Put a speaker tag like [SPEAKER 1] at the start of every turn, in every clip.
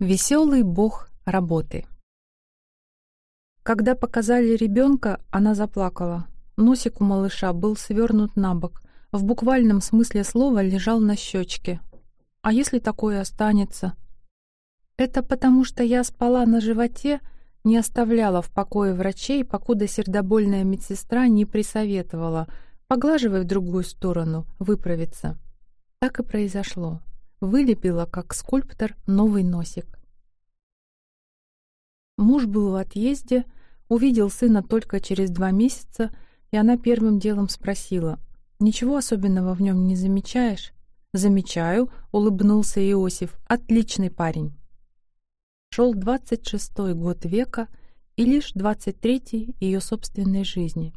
[SPEAKER 1] Веселый бог работы. Когда показали ребенка, она заплакала. Носик у малыша был свернут на бок, в буквальном смысле слова лежал на щечке. А если такое останется? Это потому, что я спала на животе, не оставляла в покое врачей, покуда сердобольная медсестра не присоветовала, поглаживай в другую сторону, выправиться. Так и произошло вылепила, как скульптор, новый носик. Муж был в отъезде, увидел сына только через два месяца, и она первым делом спросила, «Ничего особенного в нем не замечаешь?» «Замечаю», — улыбнулся Иосиф, «отличный парень». Шел двадцать шестой год века и лишь двадцать третий ее собственной жизни.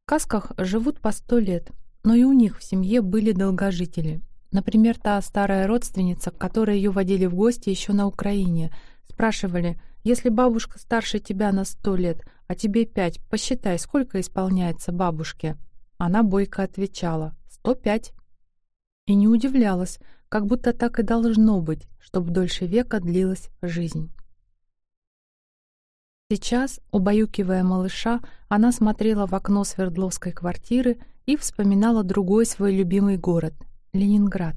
[SPEAKER 1] В сказках живут по сто лет, но и у них в семье были долгожители — Например, та старая родственница, к которой ее водили в гости еще на Украине, спрашивали, если бабушка старше тебя на сто лет, а тебе пять, посчитай, сколько исполняется бабушке. Она бойко отвечала «сто пять». И не удивлялась, как будто так и должно быть, чтобы дольше века длилась жизнь. Сейчас, убаюкивая малыша, она смотрела в окно Свердловской квартиры и вспоминала другой свой любимый город — Ленинград.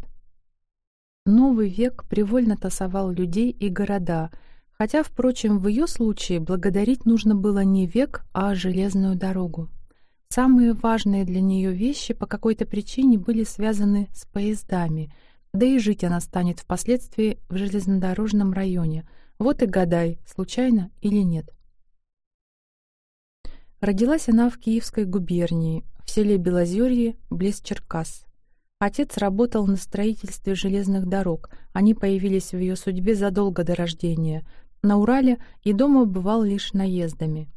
[SPEAKER 1] Новый век привольно тасовал людей и города, хотя, впрочем, в ее случае благодарить нужно было не век, а железную дорогу. Самые важные для нее вещи по какой-то причине были связаны с поездами, да и жить она станет впоследствии в железнодорожном районе. Вот и гадай, случайно или нет. Родилась она в Киевской губернии, в селе Белозерье, близ Черкас. Отец работал на строительстве железных дорог. Они появились в ее судьбе задолго до рождения. На Урале и дома бывал лишь наездами.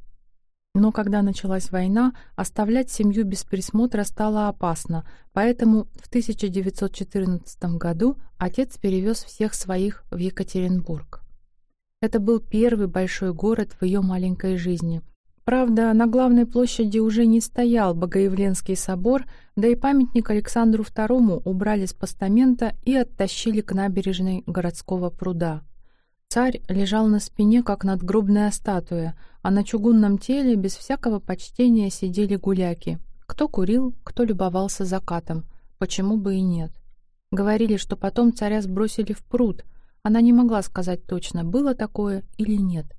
[SPEAKER 1] Но когда началась война, оставлять семью без присмотра стало опасно, поэтому в 1914 году отец перевез всех своих в Екатеринбург. Это был первый большой город в ее маленькой жизни, Правда, на главной площади уже не стоял Богоявленский собор, да и памятник Александру II убрали с постамента и оттащили к набережной городского пруда. Царь лежал на спине, как надгробная статуя, а на чугунном теле без всякого почтения сидели гуляки. Кто курил, кто любовался закатом. Почему бы и нет? Говорили, что потом царя сбросили в пруд. Она не могла сказать точно, было такое или нет.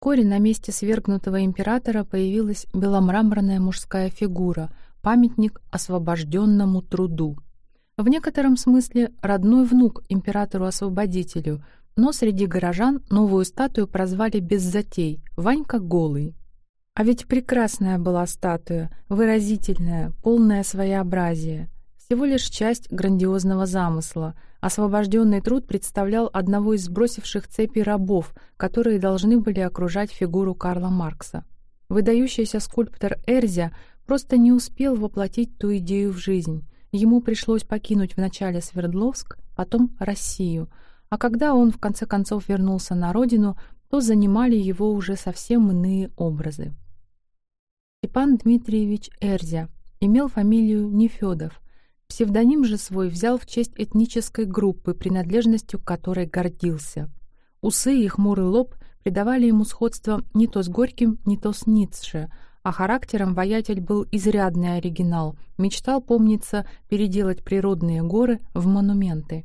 [SPEAKER 1] Вскоре на месте свергнутого императора появилась беломраморная мужская фигура, памятник освобожденному труду. В некотором смысле родной внук императору-освободителю, но среди горожан новую статую прозвали без затей «Ванька Голый». А ведь прекрасная была статуя, выразительная, полная своеобразия. Всего лишь часть грандиозного замысла — Освобожденный труд представлял одного из сбросивших цепи рабов, которые должны были окружать фигуру Карла Маркса. Выдающийся скульптор Эрзя просто не успел воплотить ту идею в жизнь. Ему пришлось покинуть вначале Свердловск, потом Россию, а когда он в конце концов вернулся на родину, то занимали его уже совсем иные образы. Степан Дмитриевич Эрзя имел фамилию Нефёдов – Псевдоним же свой взял в честь этнической группы, принадлежностью к которой гордился. Усы и хмурый лоб придавали ему сходство не то с Горьким, не то с Ницше, а характером воятель был изрядный оригинал, мечтал, помнится, переделать природные горы в монументы.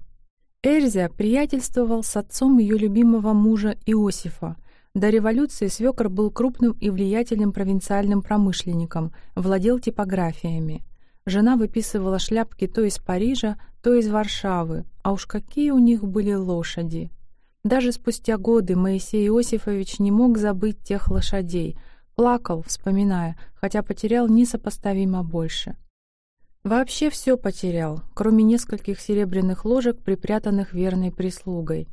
[SPEAKER 1] Эрзя приятельствовал с отцом ее любимого мужа Иосифа. До революции свекор был крупным и влиятельным провинциальным промышленником, владел типографиями. Жена выписывала шляпки то из Парижа, то из Варшавы, а уж какие у них были лошади. Даже спустя годы Моисей Иосифович не мог забыть тех лошадей, плакал, вспоминая, хотя потерял несопоставимо больше. Вообще все потерял, кроме нескольких серебряных ложек, припрятанных верной прислугой.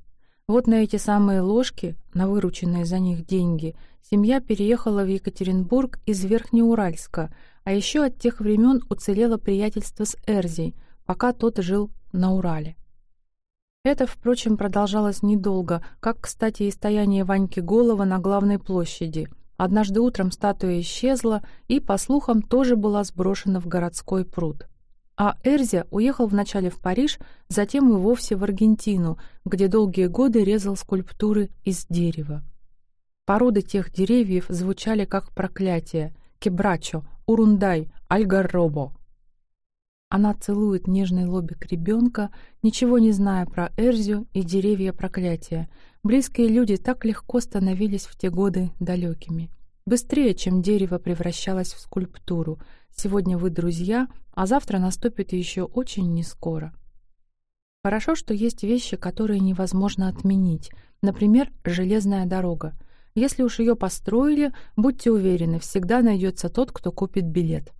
[SPEAKER 1] Вот на эти самые ложки, на вырученные за них деньги, семья переехала в Екатеринбург из Верхнеуральска — а еще от тех времен уцелело приятельство с Эрзей, пока тот жил на Урале. Это, впрочем, продолжалось недолго, как, кстати, и стояние Ваньки Голова на главной площади. Однажды утром статуя исчезла и, по слухам, тоже была сброшена в городской пруд. А Эрзя уехал вначале в Париж, затем и вовсе в Аргентину, где долгие годы резал скульптуры из дерева. Породы тех деревьев звучали как проклятие — кебрачо, урундай, альгарробо. Она целует нежный лобик ребенка, ничего не зная про Эрзю и деревья проклятия. Близкие люди так легко становились в те годы далекими. Быстрее, чем дерево превращалось в скульптуру. Сегодня вы друзья, а завтра наступит еще очень нескоро. Хорошо, что есть вещи, которые невозможно отменить. Например, железная дорога. Если уж ее построили, будьте уверены, всегда найдется тот, кто купит билет.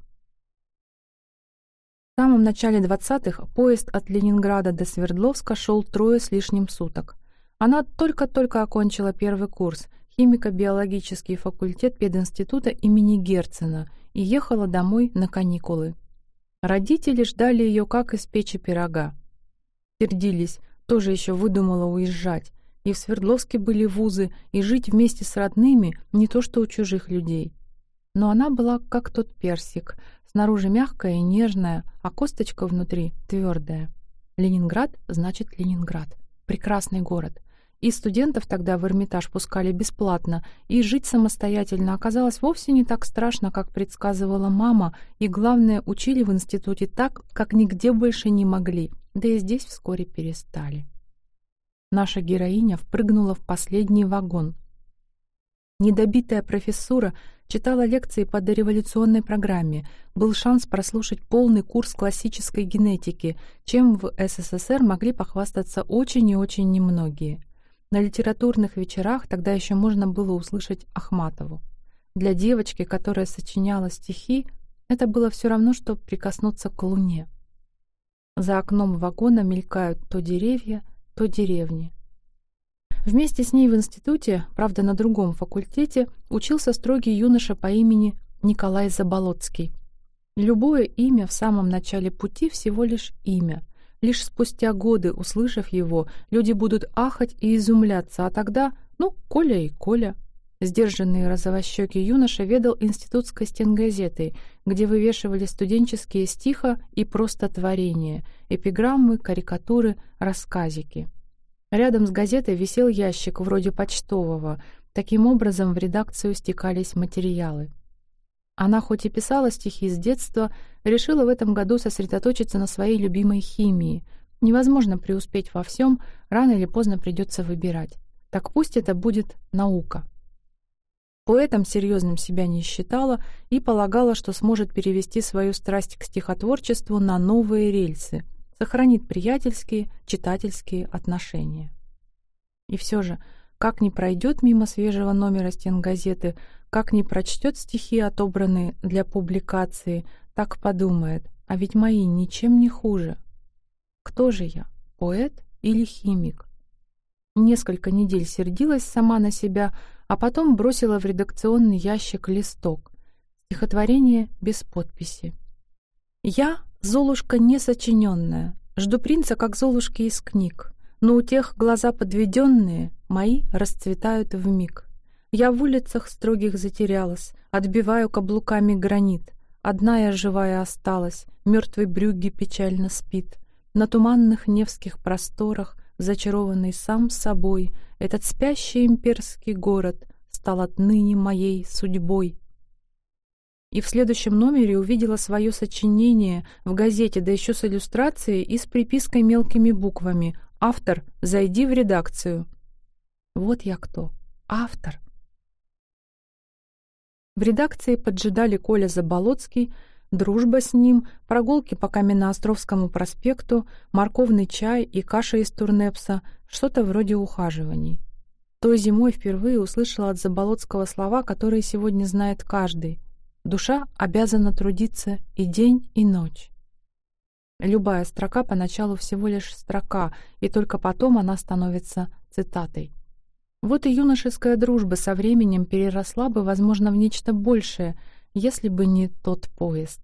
[SPEAKER 1] В самом начале 20-х поезд от Ленинграда до Свердловска шел трое с лишним суток. Она только-только окончила первый курс, химико-биологический факультет пединститута имени Герцена, и ехала домой на каникулы. Родители ждали ее как из печи пирога. Сердились, тоже еще выдумала уезжать. И в Свердловске были вузы, и жить вместе с родными не то что у чужих людей. Но она была как тот персик, снаружи мягкая и нежная, а косточка внутри твердая. Ленинград значит Ленинград. Прекрасный город. И студентов тогда в Эрмитаж пускали бесплатно, и жить самостоятельно оказалось вовсе не так страшно, как предсказывала мама, и, главное, учили в институте так, как нигде больше не могли, да и здесь вскоре перестали. Наша героиня впрыгнула в последний вагон. Недобитая профессура читала лекции по дореволюционной программе. Был шанс прослушать полный курс классической генетики, чем в СССР могли похвастаться очень и очень немногие. На литературных вечерах тогда еще можно было услышать Ахматову. Для девочки, которая сочиняла стихи, это было все равно, что прикоснуться к луне. За окном вагона мелькают то деревья, то деревни. Вместе с ней в институте, правда на другом факультете, учился строгий юноша по имени Николай Заболоцкий. Любое имя в самом начале пути всего лишь имя. Лишь спустя годы, услышав его, люди будут ахать и изумляться, а тогда, ну, Коля и Коля. Сдержанный розовощекий юноша ведал институтской стенгазетой, где вывешивали студенческие стиха и просто творения, эпиграммы, карикатуры, рассказики. Рядом с газетой висел ящик вроде почтового. Таким образом в редакцию стекались материалы. Она хоть и писала стихи с детства, решила в этом году сосредоточиться на своей любимой химии. Невозможно преуспеть во всем, рано или поздно придется выбирать. Так пусть это будет наука. Поэтом серьезным себя не считала и полагала, что сможет перевести свою страсть к стихотворчеству на новые рельсы, сохранит приятельские, читательские отношения. И все же, как не пройдет мимо свежего номера стен газеты, как не прочтет стихи, отобранные для публикации, так подумает, а ведь мои ничем не хуже. Кто же я, поэт или химик? Несколько недель сердилась сама на себя, а потом бросила в редакционный ящик листок. Стихотворение без подписи. «Я — Золушка несочиненная, жду принца, как Золушки из книг, но у тех глаза подведенные, мои расцветают в миг. Я в улицах строгих затерялась, отбиваю каблуками гранит. Одна я живая осталась, мертвый брюги печально спит. На туманных невских просторах, зачарованный сам собой, этот спящий имперский город стал отныне моей судьбой. И в следующем номере увидела свое сочинение в газете, да еще с иллюстрацией и с припиской мелкими буквами «Автор, зайди в редакцию». Вот я кто. Автор. В редакции поджидали Коля Заболоцкий, дружба с ним, прогулки по Каменноостровскому проспекту, морковный чай и каша из турнепса, что-то вроде ухаживаний. Той зимой впервые услышала от Заболоцкого слова, которые сегодня знает каждый. «Душа обязана трудиться и день, и ночь». Любая строка поначалу всего лишь строка, и только потом она становится цитатой. Вот и юношеская дружба со временем переросла бы, возможно, в нечто большее, если бы не тот поезд.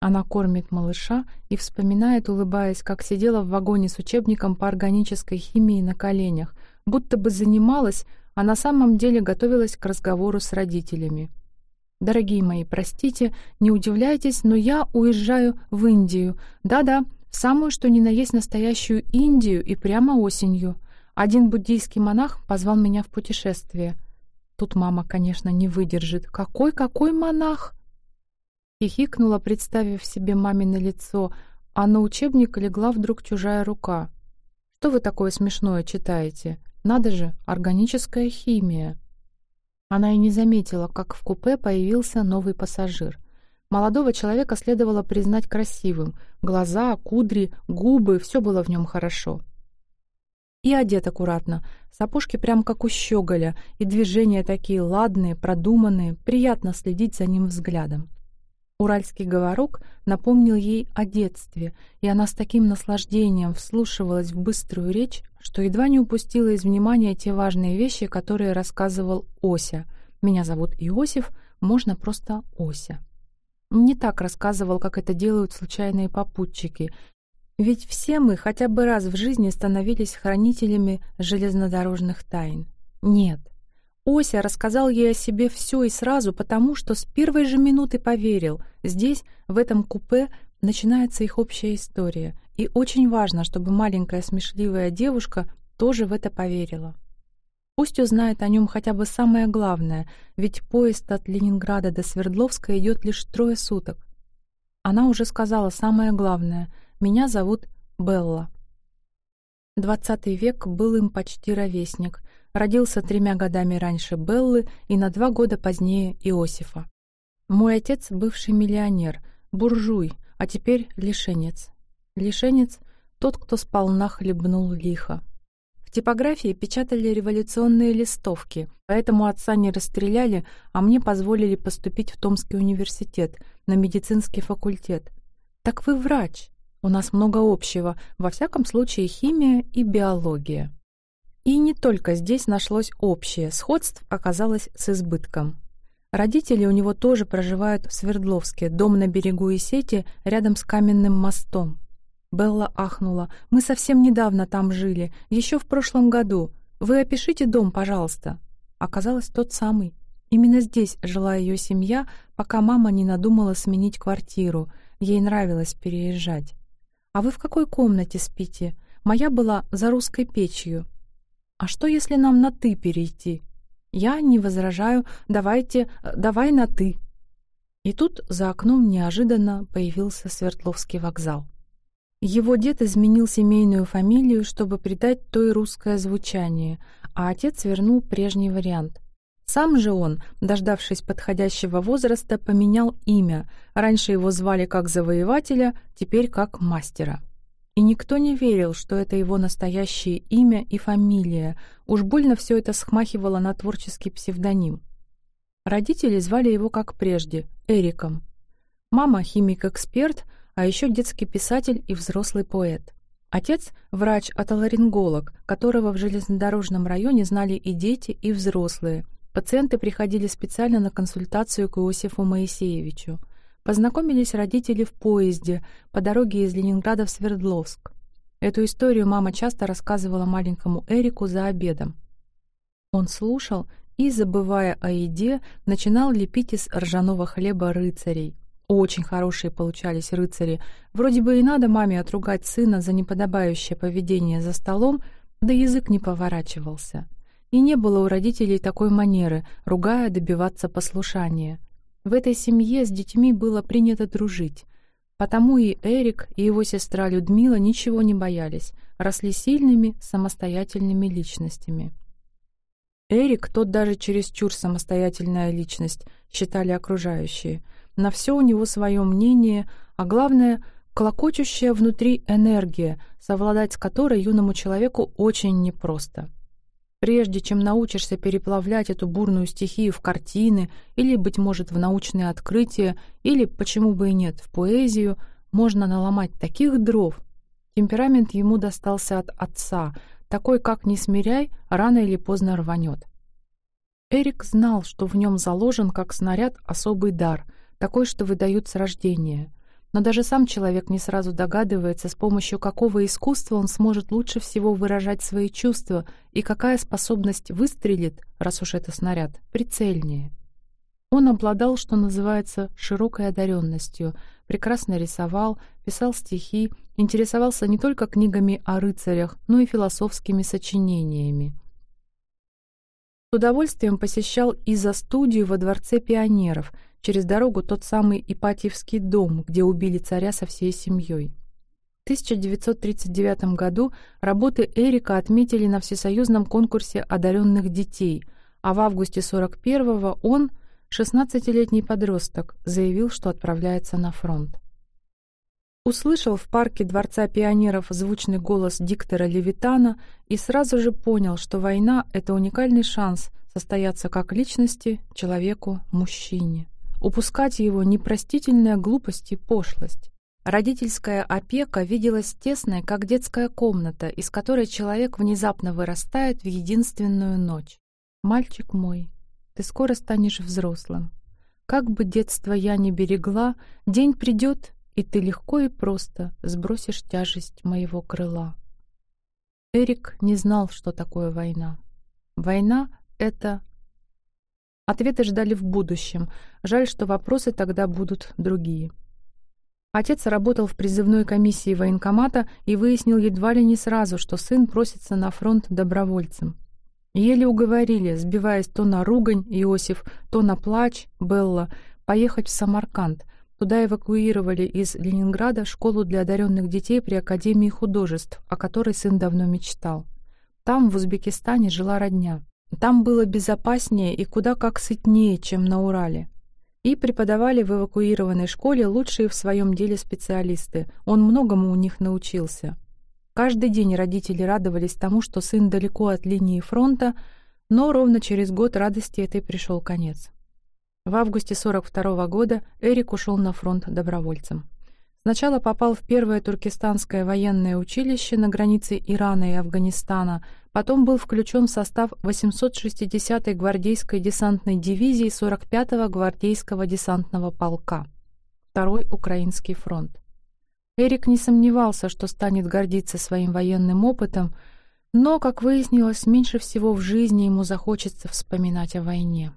[SPEAKER 1] Она кормит малыша и вспоминает, улыбаясь, как сидела в вагоне с учебником по органической химии на коленях, будто бы занималась, а на самом деле готовилась к разговору с родителями. Дорогие мои, простите, не удивляйтесь, но я уезжаю в Индию. Да-да, в самую что ни на есть настоящую Индию и прямо осенью. Один буддийский монах позвал меня в путешествие. Тут мама, конечно, не выдержит. «Какой-какой монах?» Хихикнула, представив себе мамино лицо, а на учебник легла вдруг чужая рука. «Что вы такое смешное читаете? Надо же, органическая химия!» Она и не заметила, как в купе появился новый пассажир. Молодого человека следовало признать красивым. Глаза, кудри, губы — все было в нем хорошо. И одет аккуратно, сапожки прям как у щеголя, и движения такие ладные, продуманные, приятно следить за ним взглядом. Уральский говорок напомнил ей о детстве, и она с таким наслаждением вслушивалась в быструю речь, что едва не упустила из внимания те важные вещи, которые рассказывал Ося. «Меня зовут Иосиф, можно просто Ося». Не так рассказывал, как это делают случайные попутчики, ведь все мы хотя бы раз в жизни становились хранителями железнодорожных тайн. Нет. Ося рассказал ей о себе все и сразу, потому что с первой же минуты поверил. Здесь, в этом купе, начинается их общая история, и очень важно, чтобы маленькая смешливая девушка тоже в это поверила. Пусть узнает о нем хотя бы самое главное, ведь поезд от Ленинграда до Свердловска идет лишь трое суток. Она уже сказала самое главное «Меня зовут Белла». Двадцатый век был им почти ровесник, родился тремя годами раньше Беллы и на два года позднее Иосифа. Мой отец — бывший миллионер, буржуй, а теперь лишенец. Лишенец — тот, кто сполна хлебнул лихо. В типографии печатали революционные листовки, поэтому отца не расстреляли, а мне позволили поступить в Томский университет, на медицинский факультет. «Так вы врач. У нас много общего, во всяком случае химия и биология». И не только здесь нашлось общее, сходств оказалось с избытком. Родители у него тоже проживают в Свердловске, дом на берегу Исети, рядом с каменным мостом. Белла ахнула. «Мы совсем недавно там жили, еще в прошлом году. Вы опишите дом, пожалуйста». Оказалось, тот самый. Именно здесь жила ее семья, пока мама не надумала сменить квартиру. Ей нравилось переезжать. «А вы в какой комнате спите? Моя была за русской печью». «А что, если нам на «ты» перейти?» Я не возражаю, давайте, давай на «ты». И тут за окном неожиданно появился Свердловский вокзал. Его дед изменил семейную фамилию, чтобы придать той русское звучание, а отец вернул прежний вариант. Сам же он, дождавшись подходящего возраста, поменял имя. Раньше его звали как завоевателя, теперь как мастера. И никто не верил, что это его настоящее имя и фамилия. Уж больно все это смахивало на творческий псевдоним. Родители звали его как прежде — Эриком. Мама — химик-эксперт, а еще детский писатель и взрослый поэт. Отец — врач-отоларинголог, которого в железнодорожном районе знали и дети, и взрослые. Пациенты приходили специально на консультацию к Иосифу Моисеевичу — Познакомились родители в поезде по дороге из Ленинграда в Свердловск. Эту историю мама часто рассказывала маленькому Эрику за обедом. Он слушал и, забывая о еде, начинал лепить из ржаного хлеба рыцарей. Очень хорошие получались рыцари. Вроде бы и надо маме отругать сына за неподобающее поведение за столом, да язык не поворачивался. И не было у родителей такой манеры, ругая добиваться послушания. В этой семье с детьми было принято дружить. Потому и Эрик, и его сестра Людмила ничего не боялись, росли сильными, самостоятельными личностями. Эрик, тот даже чересчур самостоятельная личность, считали окружающие. На все у него свое мнение, а главное — клокочущая внутри энергия, совладать с которой юному человеку очень непросто. Прежде чем научишься переплавлять эту бурную стихию в картины или, быть может, в научные открытия, или, почему бы и нет, в поэзию, можно наломать таких дров. Темперамент ему достался от отца, такой, как не смиряй, рано или поздно рванет. Эрик знал, что в нем заложен, как снаряд, особый дар, такой, что выдают с рождения — но даже сам человек не сразу догадывается, с помощью какого искусства он сможет лучше всего выражать свои чувства и какая способность выстрелит, раз уж это снаряд, прицельнее. Он обладал, что называется, широкой одаренностью, прекрасно рисовал, писал стихи, интересовался не только книгами о рыцарях, но и философскими сочинениями. С удовольствием посещал и за студию во Дворце пионеров, через дорогу тот самый Ипатьевский дом, где убили царя со всей семьей. В 1939 году работы Эрика отметили на всесоюзном конкурсе одаренных детей, а в августе 41-го он – 16-летний подросток заявил, что отправляется на фронт. Услышал в парке Дворца пионеров звучный голос диктора Левитана и сразу же понял, что война — это уникальный шанс состояться как личности, человеку, мужчине. Упускать его — непростительная глупость и пошлость. Родительская опека виделась тесной, как детская комната, из которой человек внезапно вырастает в единственную ночь. «Мальчик мой, ты скоро станешь взрослым. Как бы детство я ни берегла, день придет, и ты легко и просто сбросишь тяжесть моего крыла. Эрик не знал, что такое война. Война — это... Ответы ждали в будущем. Жаль, что вопросы тогда будут другие. Отец работал в призывной комиссии военкомата и выяснил едва ли не сразу, что сын просится на фронт добровольцем. Еле уговорили, сбиваясь то на ругань Иосиф, то на плач Белла, поехать в Самарканд. Туда эвакуировали из Ленинграда школу для одаренных детей при Академии художеств, о которой сын давно мечтал. Там, в Узбекистане, жила родня. Там было безопаснее и куда как сытнее, чем на Урале. И преподавали в эвакуированной школе лучшие в своем деле специалисты. Он многому у них научился. Каждый день родители радовались тому, что сын далеко от линии фронта, но ровно через год радости этой пришел конец. В августе 42 -го года Эрик ушел на фронт добровольцем. Сначала попал в первое туркестанское военное училище на границе Ирана и Афганистана, потом был включен в состав 860-й гвардейской десантной дивизии 45-го гвардейского десантного полка. Второй Украинский фронт. Эрик не сомневался, что станет гордиться своим военным опытом, но, как выяснилось, меньше всего в жизни ему захочется вспоминать о войне.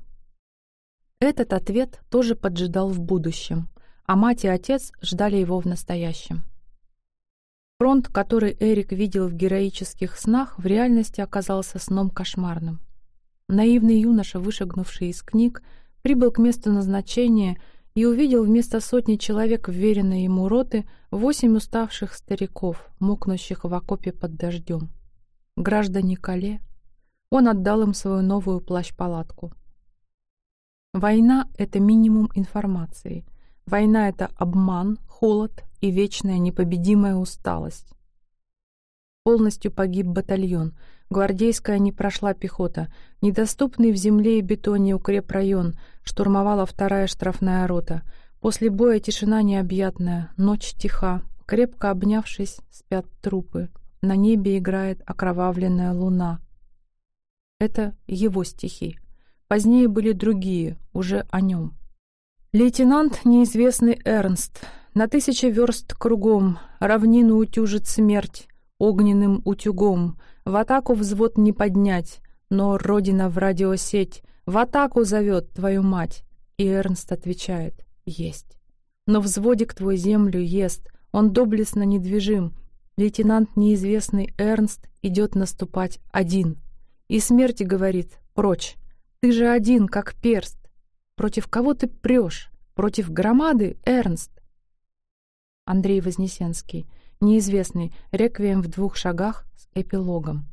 [SPEAKER 1] Этот ответ тоже поджидал в будущем, а мать и отец ждали его в настоящем. Фронт, который Эрик видел в героических снах, в реальности оказался сном кошмарным. Наивный юноша, вышагнувший из книг, прибыл к месту назначения — и увидел вместо сотни человек, вверенной ему роты, восемь уставших стариков, мокнущих в окопе под дождем. Граждане Кале. Он отдал им свою новую плащ-палатку. Война — это минимум информации. Война — это обман, холод и вечная непобедимая усталость. Полностью погиб батальон. Гвардейская не прошла пехота. Недоступный в земле и бетоне укрепрайон — Штурмовала вторая штрафная рота. После боя тишина необъятная, ночь тиха. Крепко обнявшись, спят трупы. На небе играет окровавленная луна. Это его стихи. Позднее были другие, уже о нем. Лейтенант неизвестный Эрнст. На тысячи верст кругом равнину утюжит смерть огненным утюгом. В атаку взвод не поднять, но родина в радиосеть — в атаку зовет твою мать!» И Эрнст отвечает «Есть». Но взводик твой землю ест, он доблестно недвижим. Лейтенант неизвестный Эрнст идет наступать один. И смерти говорит «Прочь! Ты же один, как перст! Против кого ты прешь? Против громады, Эрнст?» Андрей Вознесенский. Неизвестный. Реквием в двух шагах с эпилогом.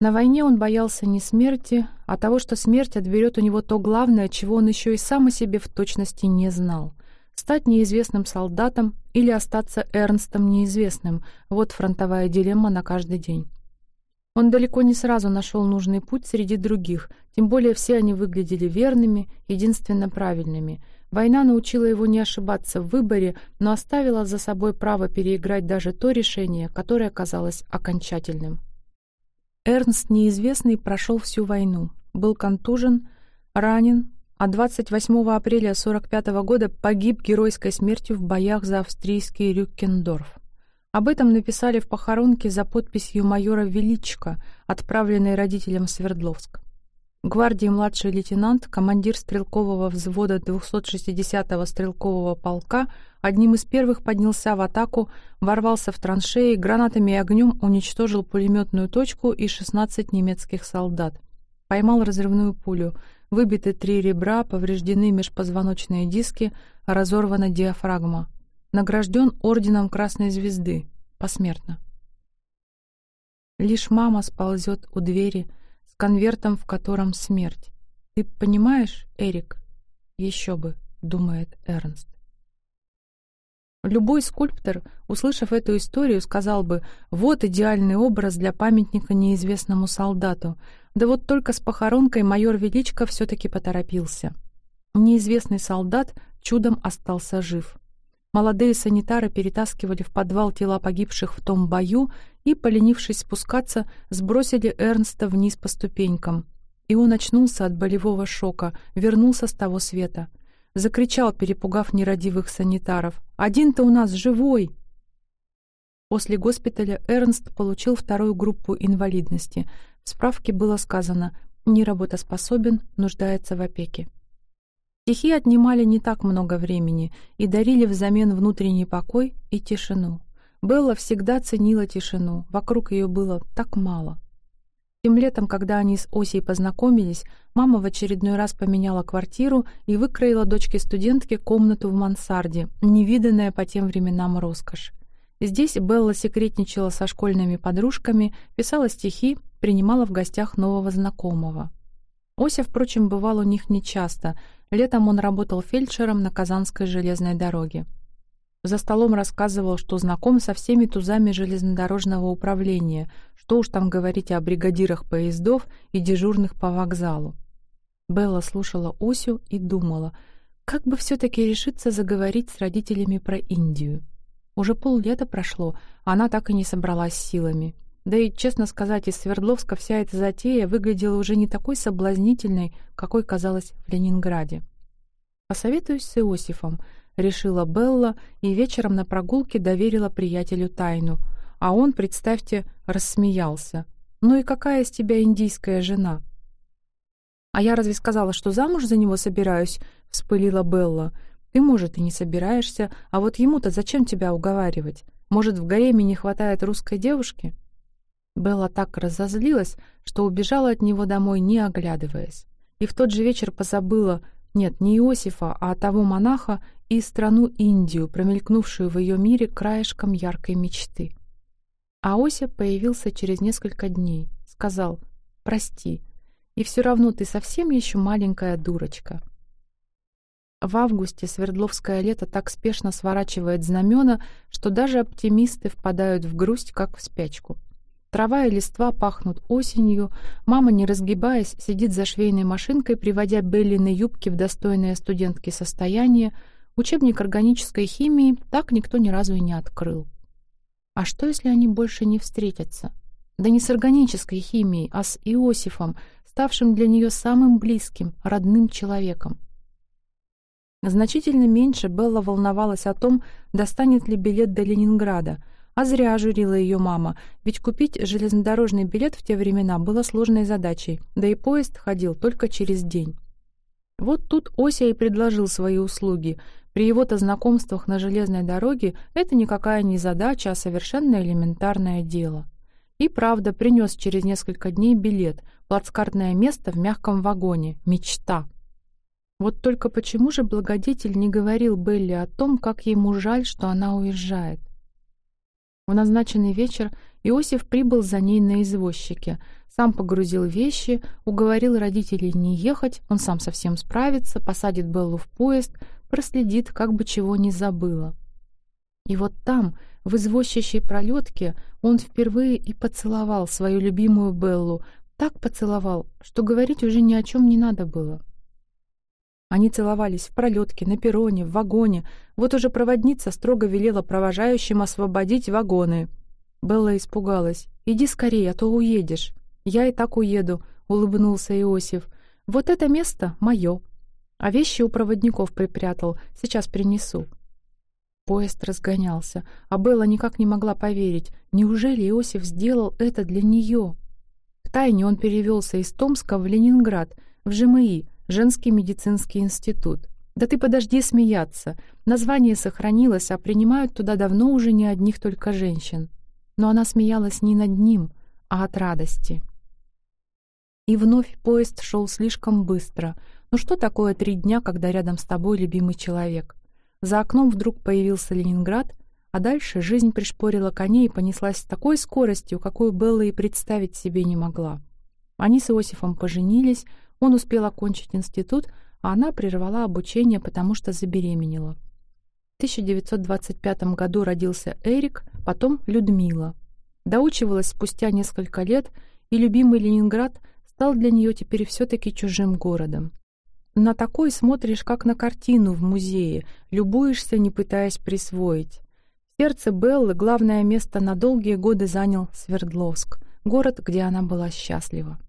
[SPEAKER 1] На войне он боялся не смерти, а того, что смерть отберет у него то главное, чего он еще и сам о себе в точности не знал. Стать неизвестным солдатом или остаться Эрнстом неизвестным — вот фронтовая дилемма на каждый день. Он далеко не сразу нашел нужный путь среди других, тем более все они выглядели верными, единственно правильными. Война научила его не ошибаться в выборе, но оставила за собой право переиграть даже то решение, которое казалось окончательным. Эрнст неизвестный прошел всю войну, был контужен, ранен, а 28 апреля 45 года погиб геройской смертью в боях за австрийский Рюккендорф. Об этом написали в похоронке за подписью майора Величко, отправленной родителям в Свердловск. Гвардии младший лейтенант, командир стрелкового взвода 260-го стрелкового полка, одним из первых поднялся в атаку, ворвался в траншеи, гранатами и огнем уничтожил пулеметную точку и 16 немецких солдат. Поймал разрывную пулю. Выбиты три ребра, повреждены межпозвоночные диски, разорвана диафрагма. Награжден орденом Красной Звезды. Посмертно. Лишь мама сползет у двери, конвертом, в котором смерть. Ты понимаешь, Эрик? Еще бы, думает Эрнст. Любой скульптор, услышав эту историю, сказал бы, вот идеальный образ для памятника неизвестному солдату. Да вот только с похоронкой майор Величко все-таки поторопился. Неизвестный солдат чудом остался жив. Молодые санитары перетаскивали в подвал тела погибших в том бою и, поленившись спускаться, сбросили Эрнста вниз по ступенькам. И он очнулся от болевого шока, вернулся с того света. Закричал, перепугав нерадивых санитаров. «Один-то у нас живой!» После госпиталя Эрнст получил вторую группу инвалидности. В справке было сказано «неработоспособен, нуждается в опеке». Стихи отнимали не так много времени и дарили взамен внутренний покой и тишину. Белла всегда ценила тишину, вокруг ее было так мало. Тем летом, когда они с Осей познакомились, мама в очередной раз поменяла квартиру и выкроила дочке-студентке комнату в мансарде, невиданная по тем временам роскошь. Здесь Белла секретничала со школьными подружками, писала стихи, принимала в гостях нового знакомого. Ося, впрочем, бывал у них нечасто, Летом он работал фельдшером на Казанской железной дороге. За столом рассказывал, что знаком со всеми тузами железнодорожного управления, что уж там говорить о бригадирах поездов и дежурных по вокзалу. Белла слушала Осю и думала, как бы все-таки решиться заговорить с родителями про Индию. Уже поллета прошло, она так и не собралась силами. Да и, честно сказать, из Свердловска вся эта затея выглядела уже не такой соблазнительной, какой казалась в Ленинграде. «Посоветуюсь с Иосифом», — решила Белла и вечером на прогулке доверила приятелю тайну. А он, представьте, рассмеялся. «Ну и какая из тебя индийская жена?» «А я разве сказала, что замуж за него собираюсь?» — вспылила Белла. «Ты, может, и не собираешься, а вот ему-то зачем тебя уговаривать? Может, в гареме не хватает русской девушки?» Белла так разозлилась, что убежала от него домой, не оглядываясь. И в тот же вечер позабыла, нет, не Иосифа, а того монаха и страну Индию, промелькнувшую в ее мире краешком яркой мечты. А Ося появился через несколько дней, сказал «Прости, и все равно ты совсем еще маленькая дурочка». В августе Свердловское лето так спешно сворачивает знамена, что даже оптимисты впадают в грусть, как в спячку. Трава и листва пахнут осенью, мама, не разгибаясь, сидит за швейной машинкой, приводя Беллины юбки в достойное студентке состояние, учебник органической химии так никто ни разу и не открыл. А что, если они больше не встретятся? Да не с органической химией, а с Иосифом, ставшим для нее самым близким, родным человеком. Значительно меньше Белла волновалась о том, достанет ли билет до Ленинграда — а зря ожурила ее мама, ведь купить железнодорожный билет в те времена было сложной задачей, да и поезд ходил только через день. Вот тут Ося и предложил свои услуги. При его-то знакомствах на железной дороге это никакая не задача, а совершенно элементарное дело. И правда, принес через несколько дней билет, плацкартное место в мягком вагоне. Мечта. Вот только почему же благодетель не говорил Белли о том, как ему жаль, что она уезжает? В назначенный вечер Иосиф прибыл за ней на извозчике, сам погрузил вещи, уговорил родителей не ехать, он сам совсем справится, посадит Беллу в поезд, проследит, как бы чего не забыла. И вот там, в извозчищей пролетке, он впервые и поцеловал свою любимую Беллу, так поцеловал, что говорить уже ни о чем не надо было. Они целовались в пролетке, на перроне, в вагоне. Вот уже проводница строго велела провожающим освободить вагоны. Белла испугалась. «Иди скорее, а то уедешь». «Я и так уеду», — улыбнулся Иосиф. «Вот это место мое. А вещи у проводников припрятал. Сейчас принесу». Поезд разгонялся, а Белла никак не могла поверить. Неужели Иосиф сделал это для нее? Втайне он перевелся из Томска в Ленинград, в ЖМИ, Женский медицинский институт. Да ты подожди смеяться. Название сохранилось, а принимают туда давно уже не одних только женщин. Но она смеялась не над ним, а от радости. И вновь поезд шел слишком быстро. Ну что такое три дня, когда рядом с тобой любимый человек? За окном вдруг появился Ленинград, а дальше жизнь пришпорила коней и понеслась с такой скоростью, какую Белла и представить себе не могла. Они с Иосифом поженились, он успел окончить институт, а она прервала обучение, потому что забеременела. В 1925 году родился Эрик, потом Людмила. Доучивалась спустя несколько лет, и любимый Ленинград стал для нее теперь все-таки чужим городом. На такой смотришь, как на картину в музее, любуешься, не пытаясь присвоить. Сердце Беллы главное место на долгие годы занял Свердловск, город, где она была счастлива.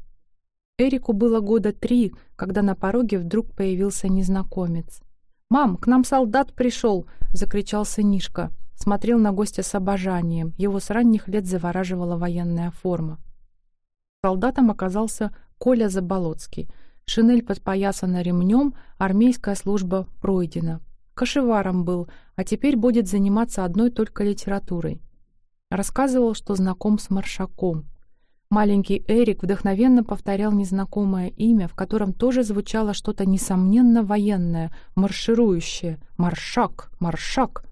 [SPEAKER 1] Эрику было года три, когда на пороге вдруг появился незнакомец. «Мам, к нам солдат пришел!» — закричал сынишка. Смотрел на гостя с обожанием. Его с ранних лет завораживала военная форма. Солдатом оказался Коля Заболоцкий. Шинель подпоясана ремнем, армейская служба пройдена. Кошеваром был, а теперь будет заниматься одной только литературой. Рассказывал, что знаком с Маршаком. Маленький Эрик вдохновенно повторял незнакомое имя, в котором тоже звучало что-то несомненно военное, марширующее. «Маршак! Маршак!»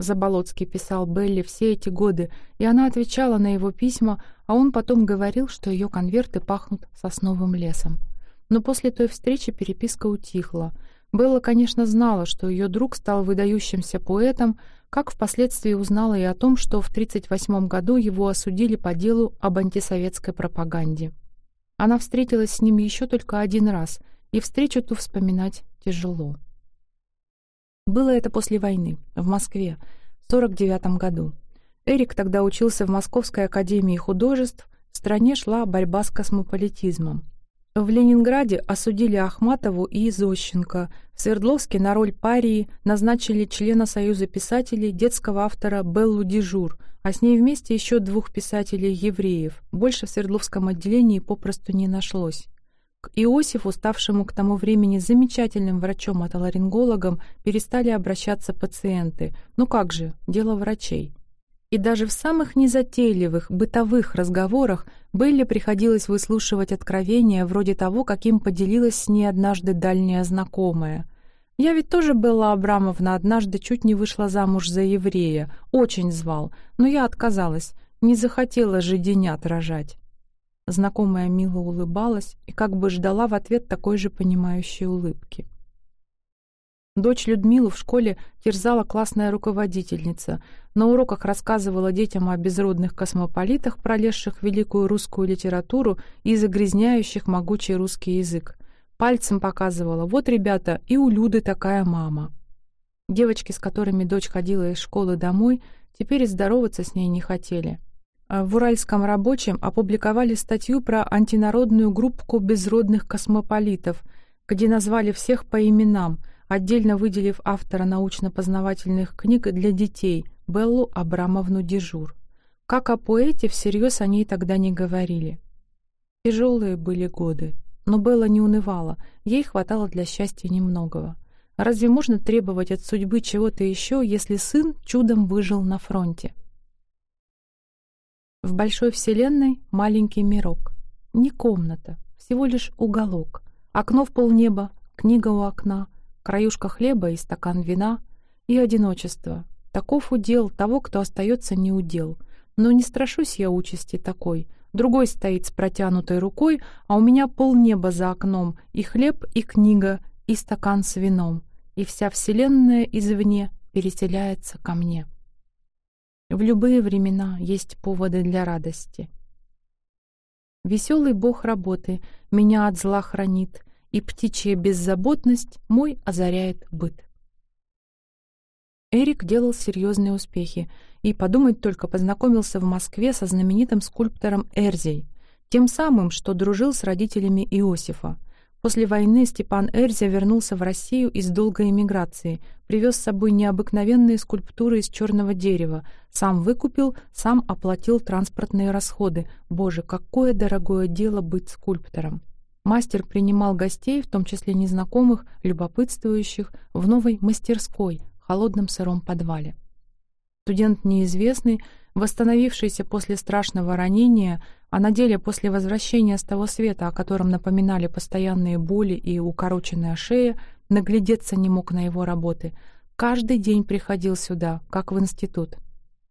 [SPEAKER 1] Заболоцкий писал Белли все эти годы, и она отвечала на его письма, а он потом говорил, что ее конверты пахнут сосновым лесом. Но после той встречи переписка утихла. Белла, конечно, знала, что ее друг стал выдающимся поэтом, как впоследствии узнала и о том, что в 1938 году его осудили по делу об антисоветской пропаганде. Она встретилась с ним еще только один раз, и встречу ту вспоминать тяжело. Было это после войны, в Москве, в 1949 году. Эрик тогда учился в Московской академии художеств, в стране шла борьба с космополитизмом. В Ленинграде осудили Ахматову и Зощенко. В Свердловске на роль парии назначили члена Союза писателей, детского автора Беллу Дежур, а с ней вместе еще двух писателей-евреев. Больше в Свердловском отделении попросту не нашлось. К Иосифу, ставшему к тому времени замечательным врачом-отоларингологом, перестали обращаться пациенты. Ну как же, дело врачей. И даже в самых незатейливых, бытовых разговорах Белле приходилось выслушивать откровения вроде того, каким поделилась с ней однажды дальняя знакомая. «Я ведь тоже, Белла Абрамовна, однажды чуть не вышла замуж за еврея. Очень звал, но я отказалась. Не захотела же денят рожать». Знакомая мило улыбалась и как бы ждала в ответ такой же понимающей улыбки. Дочь Людмилу в школе терзала классная руководительница. На уроках рассказывала детям о безродных космополитах, пролезших великую русскую литературу и загрязняющих могучий русский язык. Пальцем показывала «Вот, ребята, и у Люды такая мама». Девочки, с которыми дочь ходила из школы домой, теперь здороваться с ней не хотели. А в «Уральском рабочем» опубликовали статью про антинародную группку безродных космополитов, где назвали всех по именам – отдельно выделив автора научно-познавательных книг для детей Беллу Абрамовну Дежур. Как о поэте, всерьез о ней тогда не говорили. Тяжелые были годы, но Белла не унывала, ей хватало для счастья немногого. Разве можно требовать от судьбы чего-то еще, если сын чудом выжил на фронте? В большой вселенной маленький мирок. Не комната, всего лишь уголок. Окно в полнеба, книга у окна — краюшка хлеба и стакан вина, и одиночество. Таков удел того, кто остается неудел. Но не страшусь я участи такой. Другой стоит с протянутой рукой, а у меня полнеба за окном, и хлеб, и книга, и стакан с вином, и вся вселенная извне переселяется ко мне. В любые времена есть поводы для радости. Веселый бог работы меня от зла хранит, и птичья беззаботность мой озаряет быт. Эрик делал серьезные успехи и, подумать только, познакомился в Москве со знаменитым скульптором Эрзей, тем самым, что дружил с родителями Иосифа. После войны Степан Эрзя вернулся в Россию из долгой эмиграции, привез с собой необыкновенные скульптуры из черного дерева, сам выкупил, сам оплатил транспортные расходы. Боже, какое дорогое дело быть скульптором! Мастер принимал гостей, в том числе незнакомых, любопытствующих, в новой мастерской, холодном сыром подвале. Студент неизвестный, восстановившийся после страшного ранения, а на деле после возвращения с того света, о котором напоминали постоянные боли и укороченная шея, наглядеться не мог на его работы, каждый день приходил сюда, как в институт.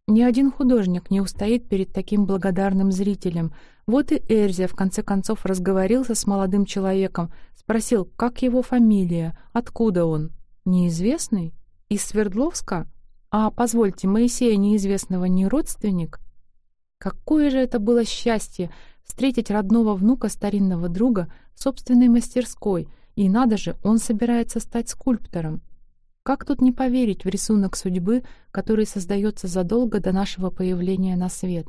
[SPEAKER 1] Ни один художник не устоит перед таким благодарным зрителем. Вот и Эрзя в конце концов разговорился с молодым человеком, спросил, как его фамилия, откуда он. «Неизвестный? Из Свердловска? А, позвольте, Моисея неизвестного не родственник?» Какое же это было счастье встретить родного внука старинного друга в собственной мастерской, и надо же, он собирается стать скульптором. Как тут не поверить в рисунок судьбы, который создается задолго до нашего появления на свет?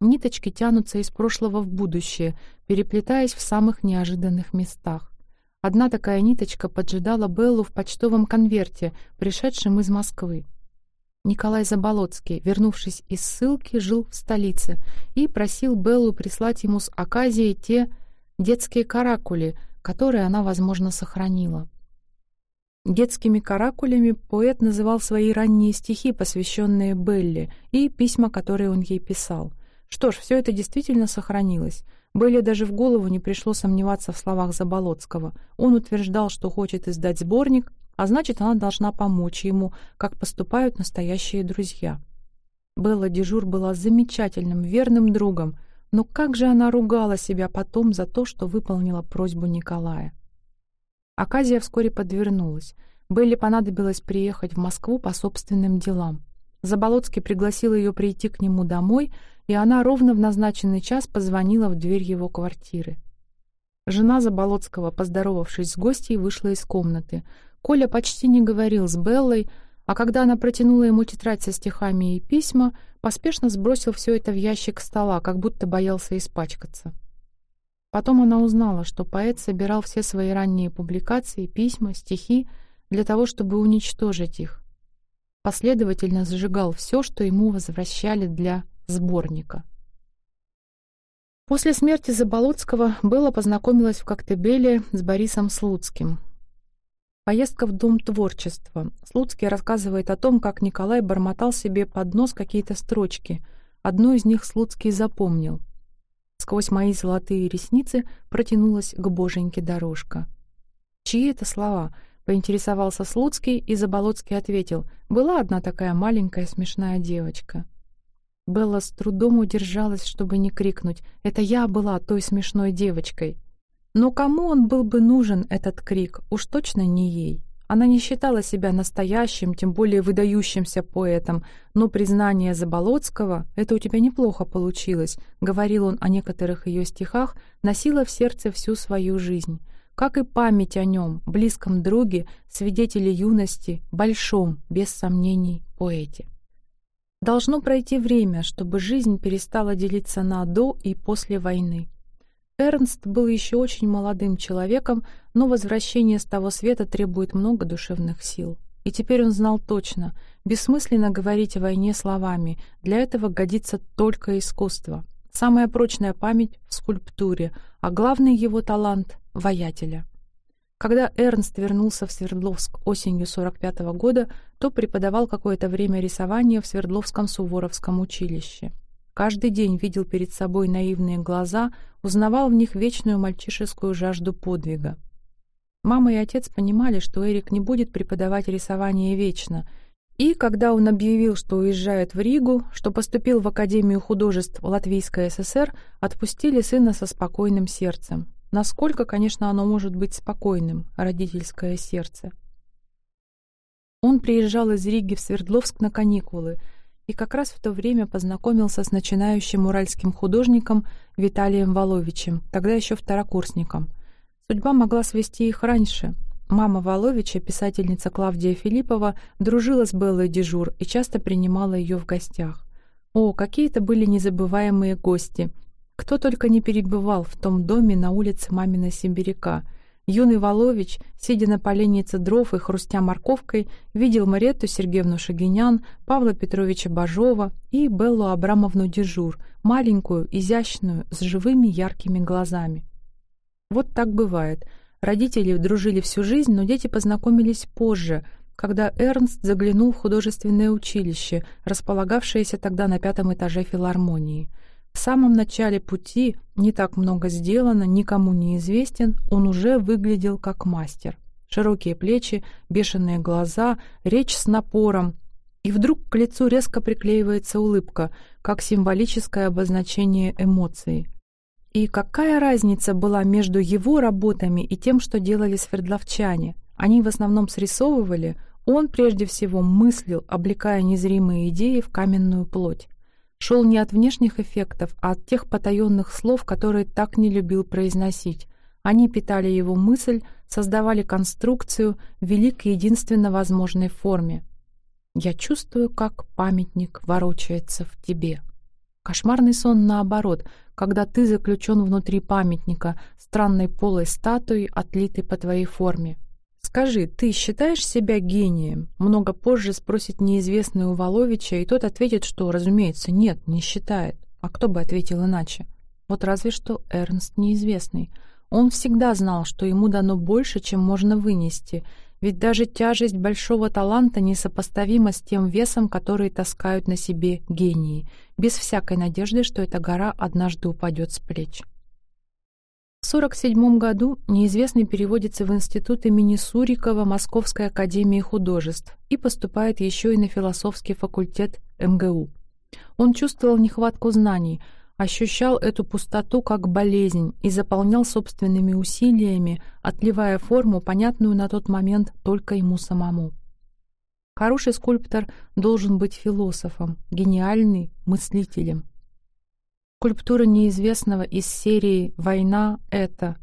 [SPEAKER 1] Ниточки тянутся из прошлого в будущее, переплетаясь в самых неожиданных местах. Одна такая ниточка поджидала Беллу в почтовом конверте, пришедшем из Москвы. Николай Заболоцкий, вернувшись из ссылки, жил в столице и просил Беллу прислать ему с оказией те детские каракули, которые она, возможно, сохранила. Детскими каракулями поэт называл свои ранние стихи, посвященные Белле, и письма, которые он ей писал. Что ж, все это действительно сохранилось. Белле даже в голову не пришло сомневаться в словах Заболоцкого. Он утверждал, что хочет издать сборник, а значит, она должна помочь ему, как поступают настоящие друзья. Белла Дежур была замечательным, верным другом, но как же она ругала себя потом за то, что выполнила просьбу Николая. Аказия вскоре подвернулась. Белле понадобилось приехать в Москву по собственным делам. Заболоцкий пригласил ее прийти к нему домой, и она ровно в назначенный час позвонила в дверь его квартиры. Жена Заболоцкого, поздоровавшись с гостьей, вышла из комнаты. Коля почти не говорил с Беллой, а когда она протянула ему тетрадь со стихами и письма, поспешно сбросил все это в ящик стола, как будто боялся испачкаться. Потом она узнала, что поэт собирал все свои ранние публикации, письма, стихи для того, чтобы уничтожить их. Последовательно зажигал все, что ему возвращали для сборника. После смерти Заболоцкого Белла познакомилась в Коктебеле с Борисом Слуцким, Поездка в Дом творчества. Слуцкий рассказывает о том, как Николай бормотал себе под нос какие-то строчки. Одну из них Слуцкий запомнил. Сквозь мои золотые ресницы протянулась к боженьке дорожка. «Чьи это слова?» — поинтересовался Слуцкий, и Заболоцкий ответил. «Была одна такая маленькая смешная девочка». Белла с трудом удержалась, чтобы не крикнуть. «Это я была той смешной девочкой!» Но кому он был бы нужен, этот крик? Уж точно не ей. Она не считала себя настоящим, тем более выдающимся поэтом, но признание Заболоцкого «это у тебя неплохо получилось», — говорил он о некоторых ее стихах, носило в сердце всю свою жизнь. Как и память о нем, близком друге, свидетеле юности, большом, без сомнений, поэте. Должно пройти время, чтобы жизнь перестала делиться на «до» и «после войны». Эрнст был еще очень молодым человеком, но возвращение с того света требует много душевных сил. И теперь он знал точно, бессмысленно говорить о войне словами, для этого годится только искусство. Самая прочная память в скульптуре, а главный его талант — воятеля. Когда Эрнст вернулся в Свердловск осенью 45 -го года, то преподавал какое-то время рисование в Свердловском Суворовском училище. Каждый день видел перед собой наивные глаза, узнавал в них вечную мальчишескую жажду подвига. Мама и отец понимали, что Эрик не будет преподавать рисование вечно, и когда он объявил, что уезжает в Ригу, что поступил в Академию художеств Латвийской ССР, отпустили сына со спокойным сердцем. Насколько, конечно, оно может быть спокойным, родительское сердце. Он приезжал из Риги в Свердловск на каникулы — и как раз в то время познакомился с начинающим уральским художником Виталием Воловичем, тогда еще второкурсником. Судьба могла свести их раньше. Мама Воловича, писательница Клавдия Филиппова, дружила с Беллой Дежур и часто принимала ее в гостях. О, какие это были незабываемые гости! Кто только не перебывал в том доме на улице Мамина Сибиряка. Юный Волович, сидя на поленнице дров и хрустя морковкой, видел Марету Сергеевну Шагинян, Павла Петровича Бажова и Беллу Абрамовну Дежур, маленькую, изящную, с живыми яркими глазами. Вот так бывает. Родители дружили всю жизнь, но дети познакомились позже, когда Эрнст заглянул в художественное училище, располагавшееся тогда на пятом этаже филармонии — в самом начале пути не так много сделано, никому не известен, он уже выглядел как мастер. Широкие плечи, бешеные глаза, речь с напором. И вдруг к лицу резко приклеивается улыбка, как символическое обозначение эмоции. И какая разница была между его работами и тем, что делали свердловчане? Они в основном срисовывали, он прежде всего мыслил, облекая незримые идеи в каменную плоть шел не от внешних эффектов, а от тех потаенных слов, которые так не любил произносить. Они питали его мысль, создавали конструкцию, вели к единственно возможной форме. «Я чувствую, как памятник ворочается в тебе». Кошмарный сон наоборот, когда ты заключен внутри памятника, странной полой статуи, отлитой по твоей форме. «Скажи, ты считаешь себя гением?» Много позже спросит неизвестный у Воловича, и тот ответит, что, разумеется, нет, не считает. А кто бы ответил иначе? Вот разве что Эрнст неизвестный. Он всегда знал, что ему дано больше, чем можно вынести, ведь даже тяжесть большого таланта несопоставима с тем весом, который таскают на себе гении, без всякой надежды, что эта гора однажды упадет с плеч. В 1947 году неизвестный переводится в институт имени Сурикова Московской академии художеств и поступает еще и на философский факультет МГУ. Он чувствовал нехватку знаний, ощущал эту пустоту как болезнь и заполнял собственными усилиями, отливая форму, понятную на тот момент только ему самому. Хороший скульптор должен быть философом, гениальный — мыслителем. Скульптура неизвестного из серии «Война — это».